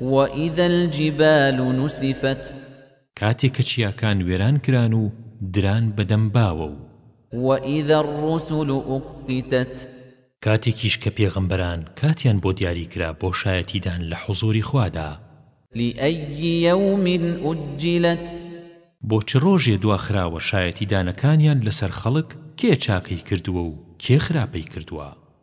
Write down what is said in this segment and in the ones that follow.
وإذا الجبال نسفت کاتێ کە چیاکان وێران کران و دران بە دەم باوە و. وإذا الرسل أقتت. کاتێکیش کە پێغەمبەران کاتیان بۆ دیاری کرا بۆ شایەتی دان لە حوزوری خوادا. لأی یوم أجلت. بۆ چ ڕۆژێ دواخراوە شایەتی دانەکانیان لەسەر خەڵک کێ چاکەی کردووە و کێ خراپەی کردووە.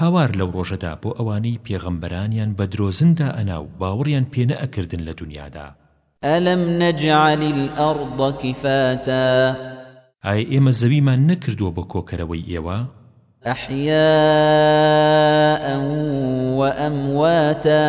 هاوار لەو ڕۆژەدا بۆ ئەوانەی پێغەمبەرانیان بە درۆزن دائەنا و باوەڕیان پێ نەئەکردن لە دونیادا. ئەلەم نەجعەل الئەڕض کفاتا. ئایا ئێمە زەویمان نەکردووە بە کۆکەرەوەی ئێوە؟ ئەحیاء وەئەمواتا.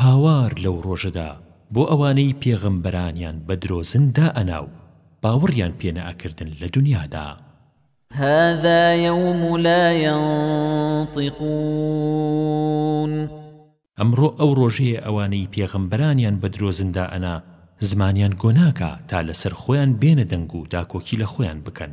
هاوار لەو ڕۆژەدا بۆ ئەوانەی پێغەمبەرانیان بە درۆزن دائەنا و باوەڕیان پێ نەئەکردن لە دونیادا. هذا یوم لا ینطقون. ئەمڕۆ ئەو ڕۆژەیە ئەوانەی پێغەمبەرانیان بە درۆزن دائەنا زمانیان گۆ ناکا تا لەسەر خۆیان بێنە دەنگ و داکۆکی لە خۆیان بکەن.